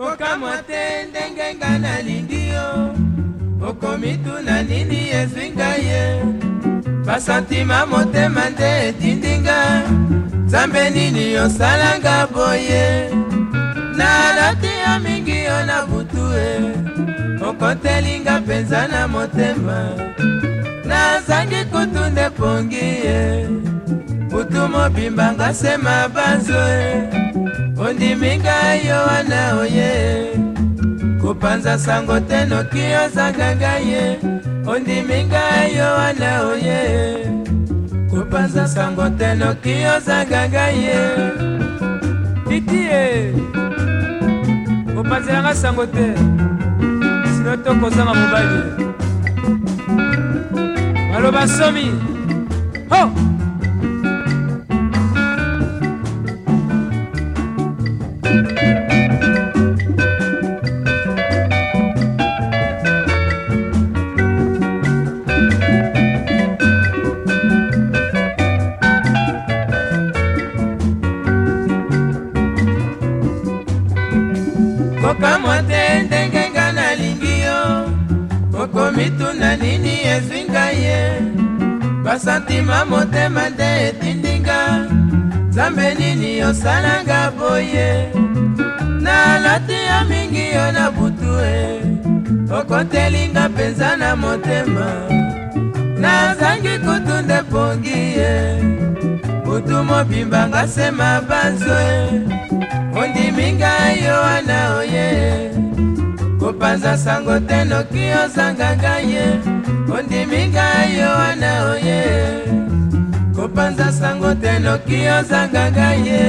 kokamwa te ndenge nga nalingi yo okomituna nini ezwi ngai ye basantima motema nde etindi nga nzambe nini osalanga boye nalati yo mingi yo na butu e okotelinga mpenza na motema nazangi kutu nde pongi ye butu mobimbanga sema banzo e ondimi ngai yo wana oye kopanza sango te noki ozanga ngai ye ondimi ngai yo wana oye kopanza sango te noki ozanga ngai ye titi e kopanzelanga sango te sino tokozanga mobali baloba somi ho oh! kokamwa te ndenge nga nalingi yo okomituna nini ezwi ngai ye basantima motema nde etindi nga nzambe nini osalanga boye nalati ya mingi yo na butu e okotelinga mpenza na motema nazangi kutu nde pongi ye kutu mobimba nga sema banzo e. ondimi ngai yo wana oye kopanza sango te noki ozanga ngai ye ondimi ngai yo wana oye kopanza sango te noki ozanga ngai ye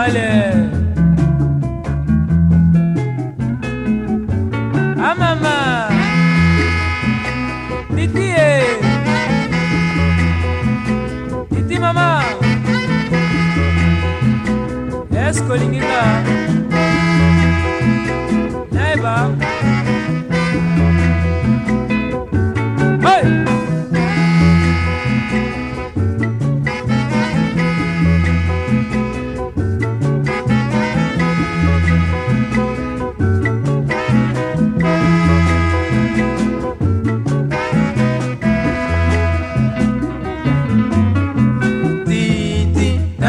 ale kolinginga nayeba hey!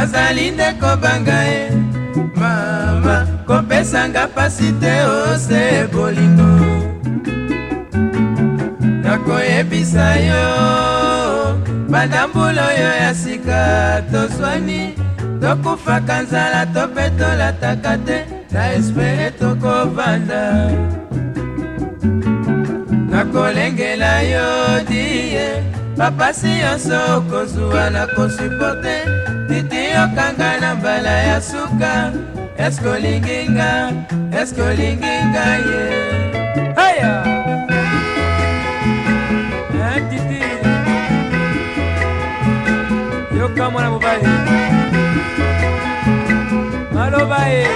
ezali nde opesanga pasi te ose bolingo nakoyebisa yo bandambulo oyo ya sika tozwani tokufaka nzala to mpe tolataka te na espere tokovanda nakolengela yo die bapasi nyonso okozwa na kosuporte oyokanga na mbala ya suka eske olingi nga eske olingi nga ye aya atiti yoka mwana mobali maloba ye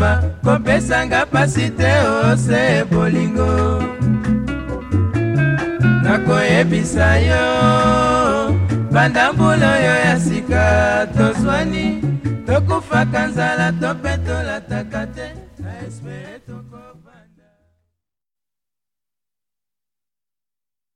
motema kopesanga pasi te ose bolingo nakoyebisa yo bandambula oyo ya sika tozwani tokufaka nzala topetolataka